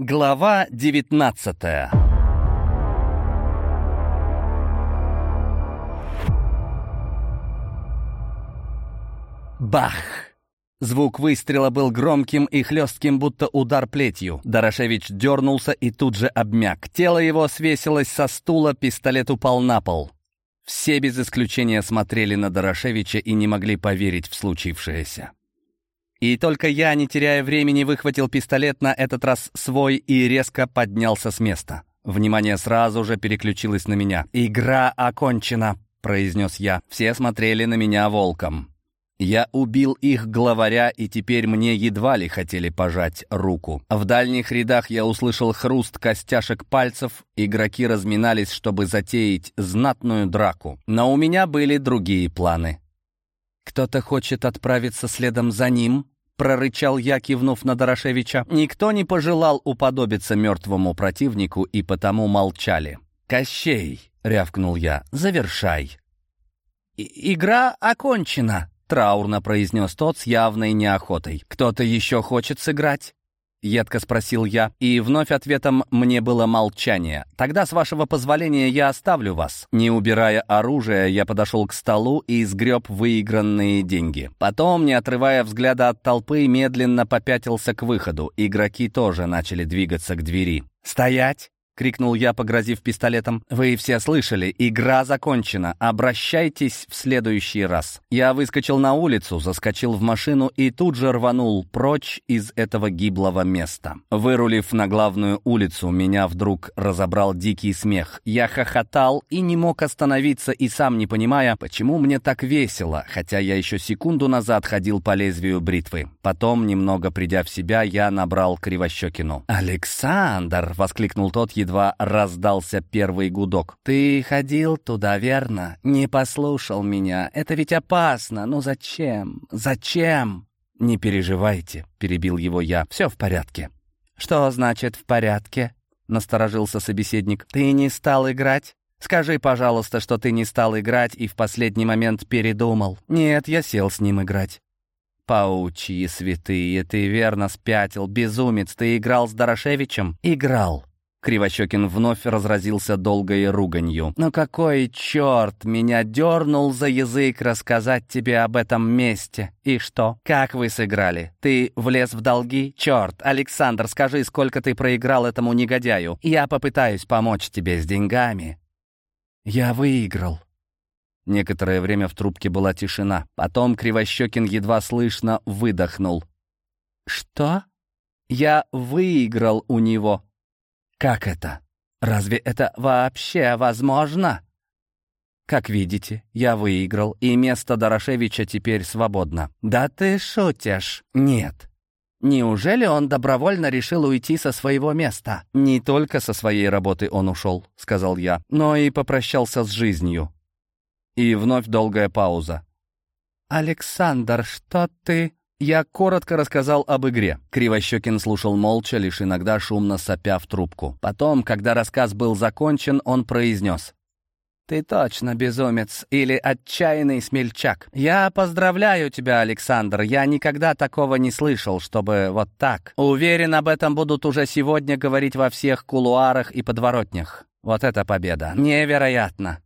Глава девятнадцатая Бах! Звук выстрела был громким и хлестким, будто удар плетью. Дорошевич дернулся и тут же обмяк. Тело его свесилось со стула, пистолет упал на пол. Все без исключения смотрели на Дорошевича и не могли поверить в случившееся. И только я, не теряя времени, выхватил пистолет, на этот раз свой, и резко поднялся с места. Внимание сразу же переключилось на меня. «Игра окончена», — произнес я. Все смотрели на меня волком. Я убил их главаря, и теперь мне едва ли хотели пожать руку. В дальних рядах я услышал хруст костяшек пальцев, игроки разминались, чтобы затеять знатную драку. Но у меня были другие планы. «Кто-то хочет отправиться следом за ним?» — прорычал я, кивнув на Дорошевича. Никто не пожелал уподобиться мертвому противнику, и потому молчали. «Кощей!» — рявкнул я. «Завершай!» «Игра окончена!» — траурно произнес тот с явной неохотой. «Кто-то еще хочет сыграть?» Едко спросил я, и вновь ответом мне было молчание. «Тогда, с вашего позволения, я оставлю вас». Не убирая оружие, я подошел к столу и сгреб выигранные деньги. Потом, не отрывая взгляда от толпы, медленно попятился к выходу. Игроки тоже начали двигаться к двери. «Стоять!» — крикнул я, погрозив пистолетом. «Вы все слышали, игра закончена. Обращайтесь в следующий раз». Я выскочил на улицу, заскочил в машину и тут же рванул прочь из этого гиблого места. Вырулив на главную улицу, меня вдруг разобрал дикий смех. Я хохотал и не мог остановиться, и сам не понимая, почему мне так весело, хотя я еще секунду назад ходил по лезвию бритвы. Потом, немного придя в себя, я набрал Кривощекину. «Александр!» — воскликнул тот, едва раздался первый гудок. «Ты ходил туда, верно? Не послушал меня. Это ведь опасно. Ну зачем? Зачем?» «Не переживайте», — перебил его я. «Все в порядке». «Что значит «в порядке»?» — насторожился собеседник. «Ты не стал играть?» «Скажи, пожалуйста, что ты не стал играть и в последний момент передумал». «Нет, я сел с ним играть». «Паучьи святые, ты верно спятил, безумец, ты играл с Дорошевичем?» «Играл». Кривощекин вновь разразился долгой руганью. «Ну какой черт меня дернул за язык рассказать тебе об этом месте? И что? Как вы сыграли? Ты влез в долги? Черт, Александр, скажи, сколько ты проиграл этому негодяю? Я попытаюсь помочь тебе с деньгами». «Я выиграл». Некоторое время в трубке была тишина. Потом Кривощекин едва слышно выдохнул. «Что?» «Я выиграл у него». «Как это? Разве это вообще возможно?» «Как видите, я выиграл, и место Дорошевича теперь свободно». «Да ты шутишь?» «Нет». «Неужели он добровольно решил уйти со своего места?» «Не только со своей работы он ушел», — сказал я, «но и попрощался с жизнью». И вновь долгая пауза. «Александр, что ты...» Я коротко рассказал об игре. Кривощекин слушал молча, лишь иногда шумно сопя в трубку. Потом, когда рассказ был закончен, он произнес. «Ты точно безумец или отчаянный смельчак. Я поздравляю тебя, Александр. Я никогда такого не слышал, чтобы вот так. Уверен, об этом будут уже сегодня говорить во всех кулуарах и подворотнях. Вот это победа. Невероятно!»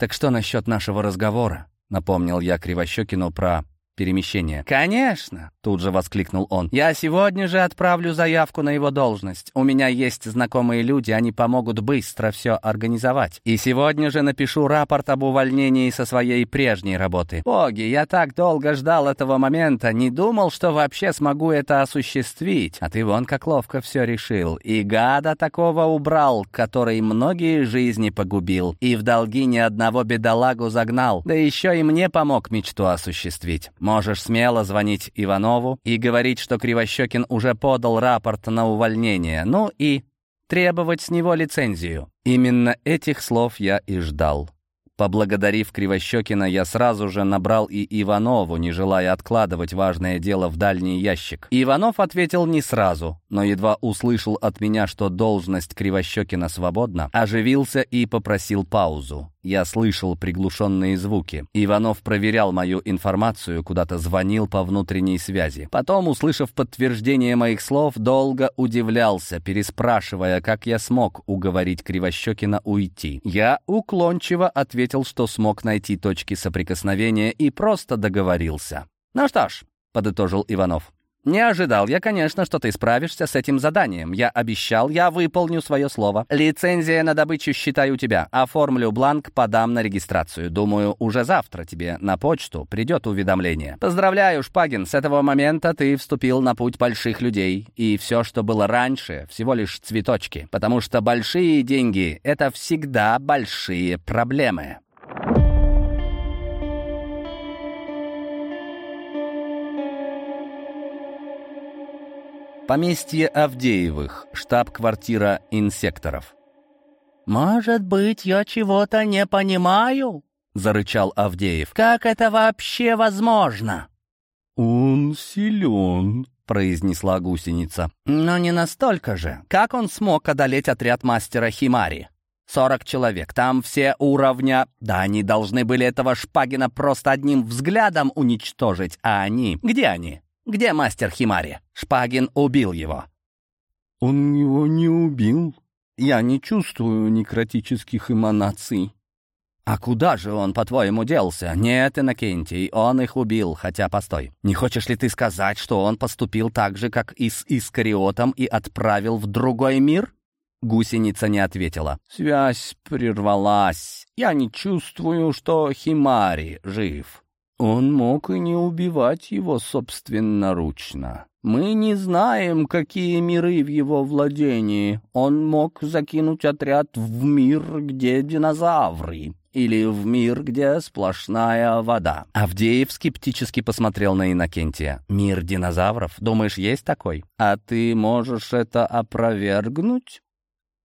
«Так что насчет нашего разговора?» — напомнил я Кривощекину про перемещения. «Конечно!» — тут же воскликнул он. «Я сегодня же отправлю заявку на его должность. У меня есть знакомые люди, они помогут быстро все организовать. И сегодня же напишу рапорт об увольнении со своей прежней работы. Боги, я так долго ждал этого момента, не думал, что вообще смогу это осуществить. А ты вон как ловко все решил. И гада такого убрал, который многие жизни погубил. И в долги ни одного бедолагу загнал. Да еще и мне помог мечту осуществить. Можешь смело звонить Иванову и говорить, что Кривощекин уже подал рапорт на увольнение. Ну и требовать с него лицензию. Именно этих слов я и ждал. Поблагодарив Кривощекина, я сразу же набрал и Иванову, не желая откладывать важное дело в дальний ящик. Иванов ответил не сразу, но едва услышал от меня, что должность Кривощекина свободна, оживился и попросил паузу. Я слышал приглушенные звуки. Иванов проверял мою информацию, куда-то звонил по внутренней связи. Потом, услышав подтверждение моих слов, долго удивлялся, переспрашивая, как я смог уговорить Кривощекина уйти. Я уклончиво ответил, что смог найти точки соприкосновения и просто договорился. «Ну что ж», — подытожил Иванов, «Не ожидал я, конечно, что ты справишься с этим заданием. Я обещал, я выполню свое слово. Лицензия на добычу считаю у тебя. Оформлю бланк, подам на регистрацию. Думаю, уже завтра тебе на почту придет уведомление. Поздравляю, Шпагин, с этого момента ты вступил на путь больших людей. И все, что было раньше, всего лишь цветочки. Потому что большие деньги — это всегда большие проблемы». Поместье Авдеевых, штаб-квартира инсекторов. «Может быть, я чего-то не понимаю?» — зарычал Авдеев. «Как это вообще возможно?» «Он силен», — произнесла гусеница. «Но не настолько же. Как он смог одолеть отряд мастера Химари? Сорок человек, там все уровня. Да они должны были этого Шпагина просто одним взглядом уничтожить, а они... Где они? Где мастер Химари? Шпагин убил его». «Он его не убил. Я не чувствую некротических эманаций». «А куда же он, по-твоему, делся? Нет, Иннокентий, он их убил, хотя, постой. Не хочешь ли ты сказать, что он поступил так же, как и с Искариотом, и отправил в другой мир?» Гусеница не ответила. «Связь прервалась. Я не чувствую, что Химари жив». Он мог и не убивать его собственноручно. Мы не знаем, какие миры в его владении. Он мог закинуть отряд в мир, где динозавры, или в мир, где сплошная вода. Авдеев скептически посмотрел на Иннокентия. «Мир динозавров? Думаешь, есть такой? А ты можешь это опровергнуть?»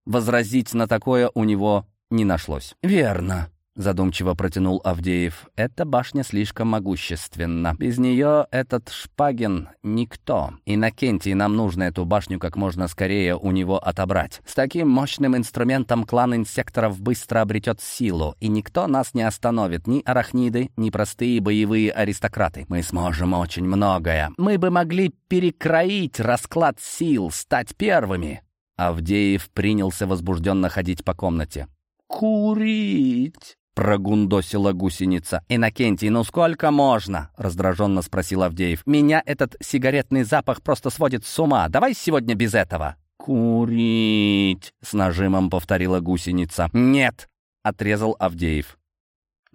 Возразить на такое у него не нашлось. «Верно», задумчиво протянул Авдеев. «Эта башня слишком могущественна. Без нее этот Шпагин — никто. Иннокентий, нам нужно эту башню как можно скорее у него отобрать. С таким мощным инструментом клан инсекторов быстро обретет силу, и никто нас не остановит, ни арахниды, ни простые боевые аристократы. Мы сможем очень многое. Мы бы могли перекроить расклад сил, стать первыми». Авдеев принялся возбужденно ходить по комнате. «Курить!» Прогундосила гусеница. «Иннокентий, ну сколько можно?» — раздраженно спросил Авдеев. «Меня этот сигаретный запах просто сводит с ума. Давай сегодня без этого». «Курить!» — с нажимом повторила гусеница. «Нет!» — отрезал Авдеев.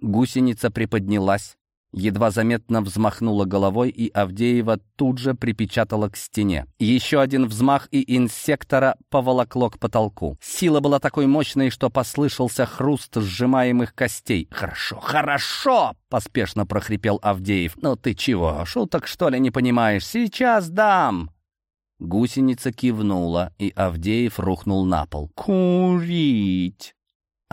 Гусеница приподнялась, едва заметно взмахнула головой, и Авдеева тут же припечатала к стене. Еще один взмах, и инсектора поволокло к потолку. Сила была такой мощной, что послышался хруст сжимаемых костей. «Хорошо, хорошо!» — поспешно прохрипел Авдеев. «Ну ты чего, шуток что ли не понимаешь? Сейчас дам!» Гусеница кивнула, и Авдеев рухнул на пол. «Курить!»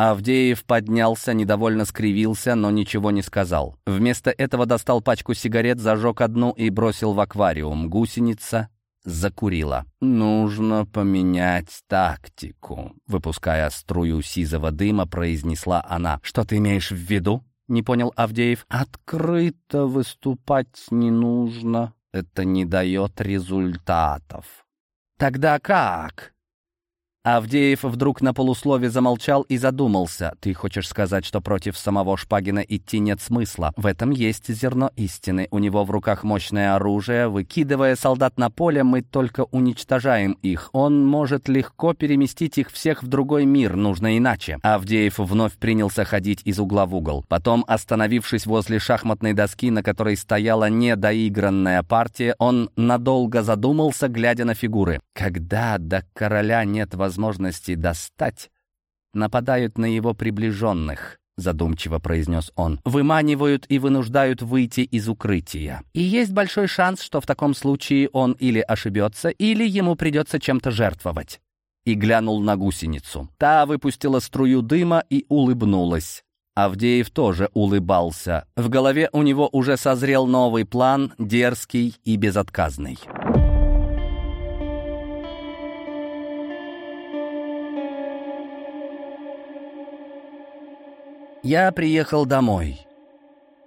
Авдеев поднялся, недовольно скривился, но ничего не сказал. Вместо этого достал пачку сигарет, зажег одну и бросил в аквариум. Гусеница закурила. «Нужно поменять тактику», — выпуская струю сизого дыма, произнесла она. «Что ты имеешь в виду?» — не понял Авдеев. «Открыто выступать не нужно. Это не дает результатов». «Тогда как?» Авдеев вдруг на полуслове замолчал и задумался. «Ты хочешь сказать, что против самого Шпагина идти нет смысла? В этом есть зерно истины. У него в руках мощное оружие. Выкидывая солдат на поле, мы только уничтожаем их. Он может легко переместить их всех в другой мир. Нужно иначе». Авдеев вновь принялся ходить из угла в угол. Потом, остановившись возле шахматной доски, на которой стояла недоигранная партия, он надолго задумался, глядя на фигуры. «Когда до короля нет возможности возможности достать, нападают на его приближенных, задумчиво произнес он, выманивают и вынуждают выйти из укрытия. И есть большой шанс, что в таком случае он или ошибется, или ему придется чем-то жертвовать. И глянул на гусеницу. Та выпустила струю дыма и улыбнулась. Авдеев тоже улыбался. В голове у него уже созрел новый план, дерзкий и безотказный. Я приехал домой.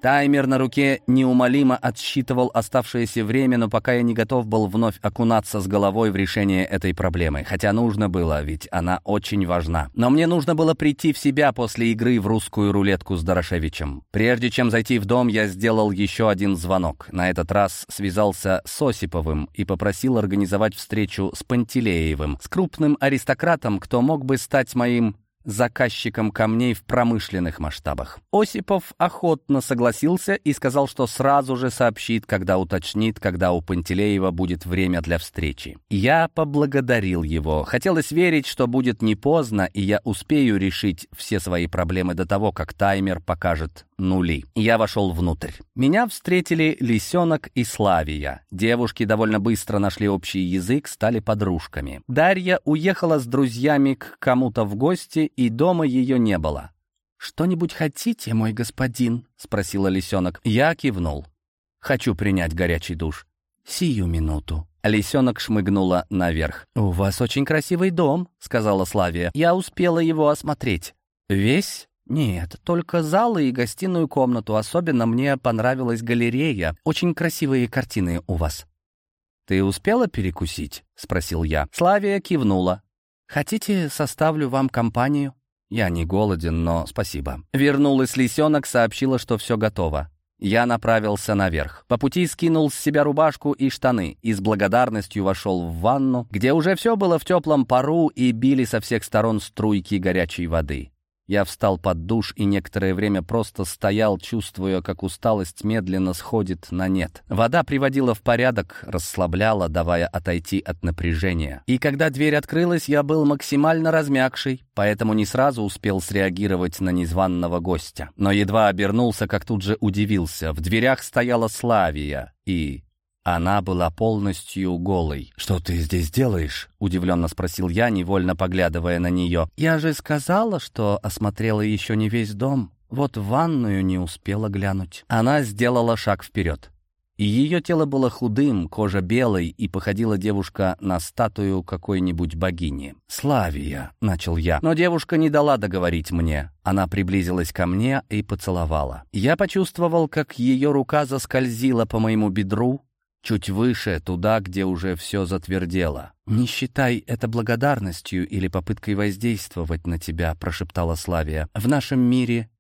Таймер на руке неумолимо отсчитывал оставшееся время, но пока я не готов был вновь окунаться с головой в решение этой проблемы. Хотя нужно было, ведь она очень важна. Но мне нужно было прийти в себя после игры в русскую рулетку с Дорошевичем. Прежде чем зайти в дом, я сделал еще один звонок. На этот раз связался с Осиповым и попросил организовать встречу с Пантелеевым, с крупным аристократом, кто мог бы стать моим заказчиком камней в промышленных масштабах. Осипов охотно согласился и сказал, что сразу же сообщит, когда уточнит, когда у Пантелеева будет время для встречи. Я поблагодарил его. Хотелось верить, что будет не поздно, и я успею решить все свои проблемы до того, как таймер покажет нули. Я вошел внутрь. Меня встретили Лисенок и Славия. Девушки довольно быстро нашли общий язык, стали подружками. Дарья уехала с друзьями к кому-то в гости, и дома ее не было. «Что-нибудь хотите, мой господин?» — спросила Лисенок. Я кивнул. «Хочу принять горячий душ». «Сию минуту». Лисенок шмыгнула наверх. «У вас очень красивый дом», — сказала Славия. «Я успела его осмотреть». «Весь?» «Нет, только залы и гостиную комнату. Особенно мне понравилась галерея. Очень красивые картины у вас». «Ты успела перекусить?» — спросил я. Славия кивнула. «Хотите, составлю вам компанию?» «Я не голоден, но спасибо». Вернулась лисенок, сообщила, что все готово. Я направился наверх. По пути скинул с себя рубашку и штаны и с благодарностью вошел в ванну, где уже все было в теплом пару и били со всех сторон струйки горячей воды. Я встал под душ и некоторое время просто стоял, чувствуя, как усталость медленно сходит на нет. Вода приводила в порядок, расслабляла, давая отойти от напряжения. И когда дверь открылась, я был максимально размягший, поэтому не сразу успел среагировать на незваного гостя. Но едва обернулся, как тут же удивился. В дверях стояла Славия и она была полностью голой. «Что ты здесь делаешь?» — удивленно спросил я, невольно поглядывая на нее. «Я же сказала, что осмотрела еще не весь дом. Вот в ванную не успела глянуть». Она сделала шаг вперед. И ее тело было худым, кожа белой, и походила девушка на статую какой-нибудь богини. «Славия», — начал я. Но девушка не дала договорить мне. Она приблизилась ко мне и поцеловала. Я почувствовал, как ее рука заскользила по моему бедру, чуть выше, туда, где уже все затвердело. «Не считай это благодарностью или попыткой воздействовать на тебя», — прошептала Славия. «В нашем мире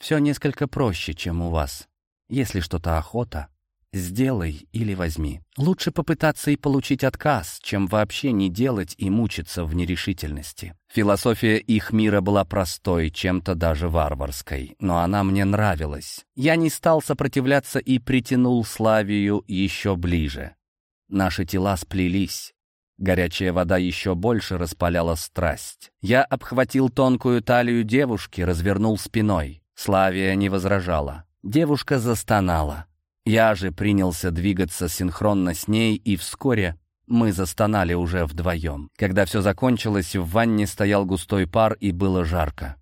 все несколько проще, чем у вас. Если что-то охота, Сделай или возьми. Лучше попытаться и получить отказ, чем вообще не делать и мучиться в нерешительности. Философия их мира была простой, чем-то даже варварской, но она мне нравилась. Я не стал сопротивляться и притянул Славию еще ближе. Наши тела сплелись. Горячая вода еще больше распаляла страсть. Я обхватил тонкую талию девушки, развернул спиной. Славия не возражала. Девушка застонала. Я же принялся двигаться синхронно с ней, и вскоре мы застонали уже вдвоем. Когда все закончилось, в ванне стоял густой пар, и было жарко.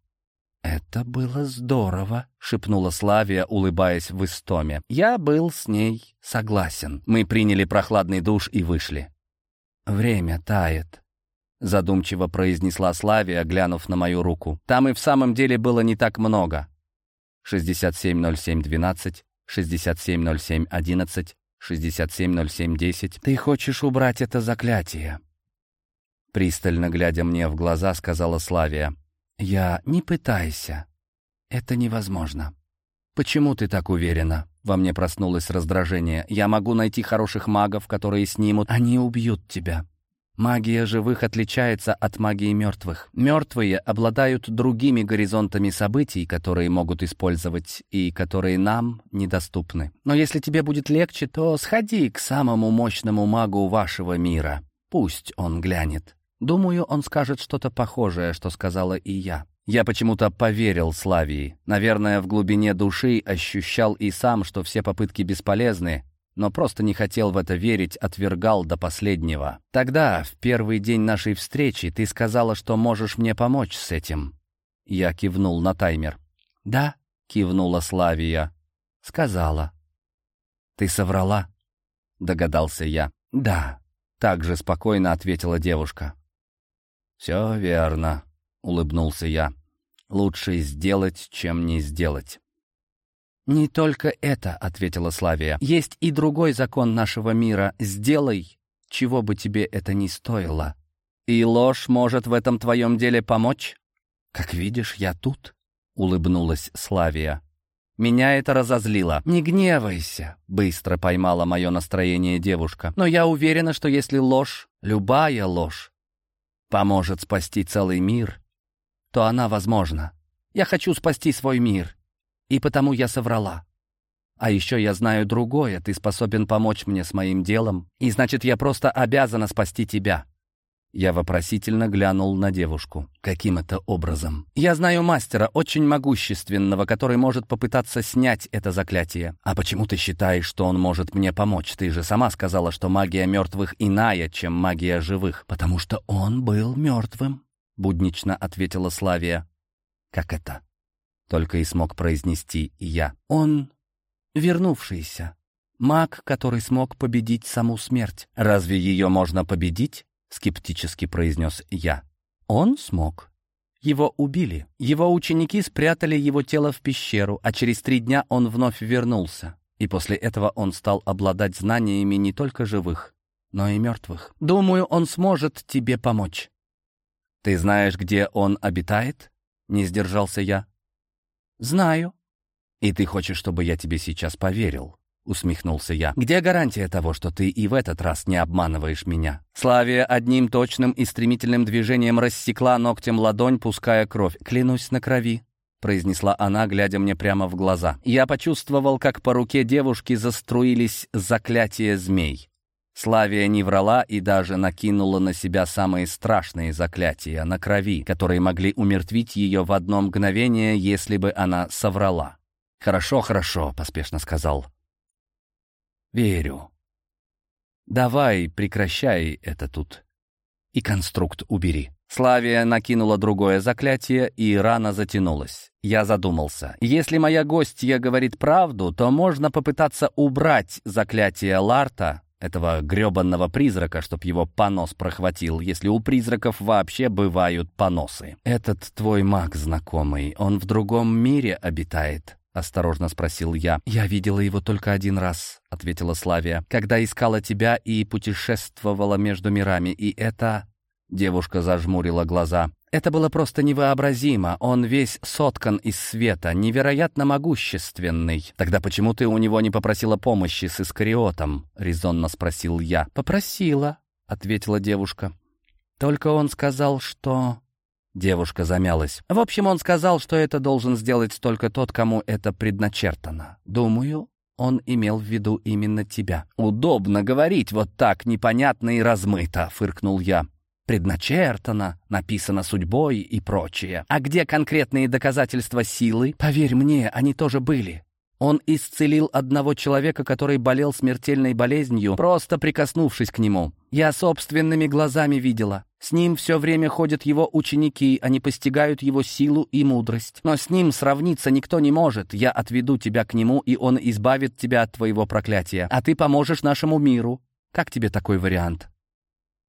«Это было здорово», — шепнула Славия, улыбаясь в истоме. Я был с ней согласен. Мы приняли прохладный душ и вышли. «Время тает», — задумчиво произнесла Славия, глянув на мою руку. «Там и в самом деле было не так много». 670712 670711, 670710. Ты хочешь убрать это заклятие? Пристально глядя мне в глаза, сказала Славия. Я не пытайся. Это невозможно. Почему ты так уверена? Во мне проснулось раздражение. Я могу найти хороших магов, которые снимут. Они убьют тебя. Магия живых отличается от магии мертвых. Мертвые обладают другими горизонтами событий, которые могут использовать и которые нам недоступны. Но если тебе будет легче, то сходи к самому мощному магу вашего мира. Пусть он глянет. Думаю, он скажет что-то похожее, что сказала и я. Я почему-то поверил Славии. Наверное, в глубине души ощущал и сам, что все попытки бесполезны, но просто не хотел в это верить, отвергал до последнего. Тогда, в первый день нашей встречи, ты сказала, что можешь мне помочь с этим. Я кивнул на таймер. «Да», — кивнула Славия. «Сказала». «Ты соврала?» — догадался я. «Да», — так же спокойно ответила девушка. «Все верно», — улыбнулся я. Лучше сделать, чем не сделать. «Не только это», — ответила Славия. «Есть и другой закон нашего мира. Сделай, чего бы тебе это ни стоило. И ложь может в этом твоем деле помочь?» «Как видишь, я тут», — улыбнулась Славия. Меня это разозлило. «Не гневайся», — быстро поймала мое настроение девушка. «Но я уверена, что если ложь, любая ложь, поможет спасти целый мир, то она возможна. Я хочу спасти свой мир, и потому я соврала. А еще я знаю другое, ты способен помочь мне с моим делом, и значит, я просто обязана спасти тебя. Я вопросительно глянул на девушку. Каким это образом? Я знаю мастера, очень могущественного, который может попытаться снять это заклятие. А почему ты считаешь, что он может мне помочь? Ты же сама сказала, что магия мертвых иная, чем магия живых. Потому что он был мертвым, буднично ответила Славия. Как это? Только и смог произнести я. Он вернувшийся. Маг, который смог победить саму смерть. Разве ее можно победить? скептически произнес я. Он смог. Его убили. Его ученики спрятали его тело в пещеру, а через три дня он вновь вернулся. И после этого он стал обладать знаниями не только живых, но и мертвых. Думаю, он сможет тебе помочь. «Ты знаешь, где он обитает?» — не сдержался я. «Знаю». «И ты хочешь, чтобы я тебе сейчас поверил?» — усмехнулся я. «Где гарантия того, что ты и в этот раз не обманываешь меня?» Славия одним точным и стремительным движением рассекла ногтем ладонь, пуская кровь. «Клянусь на крови», — произнесла она, глядя мне прямо в глаза. Я почувствовал, как по руке девушки заструились заклятия змей. Славия не врала и даже накинула на себя самые страшные заклятия на крови, которые могли умертвить ее в одно мгновение, если бы она соврала. «Хорошо, хорошо», — поспешно сказал. Верю. Давай, прекращай это тут. И конструкт убери. Славия накинула другое заклятие, и рана затянулась. Я задумался. Если моя гостья говорит правду, то можно попытаться убрать заклятие Ларта, этого гребанного призрака, чтоб его понос прохватил, если у призраков вообще бывают поносы. Этот твой маг знакомый, он в другом мире обитает. — осторожно спросил я. «Я видела его только один раз», — ответила Славия, «когда искала тебя и путешествовала между мирами, и это...» Девушка зажмурила глаза. «Это было просто невообразимо. Он весь соткан из света, невероятно могущественный. Тогда почему ты у него не попросила помощи с Искариотом?» — резонно спросил я. «Попросила», — ответила девушка. «Только он сказал, что...» Девушка замялась. В общем, он сказал, что это должен сделать только тот, кому это предначертано. Думаю, он имел в виду именно тебя. «Удобно говорить вот так, непонятно и размыто», — фыркнул я. «Предначертано, написано судьбой и прочее. А где конкретные доказательства силы? Поверь мне, они тоже были. Он исцелил одного человека, который болел смертельной болезнью, просто прикоснувшись к нему. Я собственными глазами видела. С ним все время ходят его ученики, они постигают его силу и мудрость. Но с ним сравниться никто не может. Я отведу тебя к нему, и он избавит тебя от твоего проклятия. А ты поможешь нашему миру. Как тебе такой вариант?»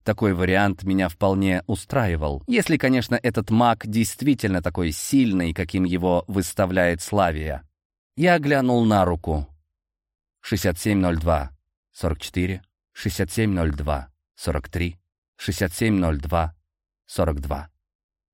Такой вариант меня вполне устраивал. Если, конечно, этот маг действительно такой сильный, каким его выставляет Славия. Я глянул на руку. 6702, 44, 6702, 43. 6702 42.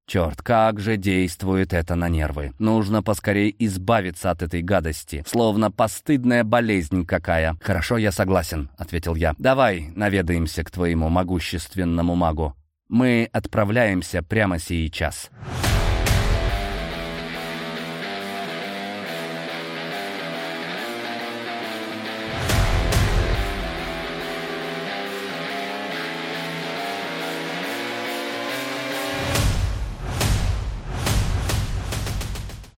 Черт, как же действует это на нервы. Нужно поскорее избавиться от этой гадости. Словно постыдная болезнь какая. «Хорошо, я согласен», — ответил я. «Давай наведаемся к твоему могущественному магу. Мы отправляемся прямо сейчас».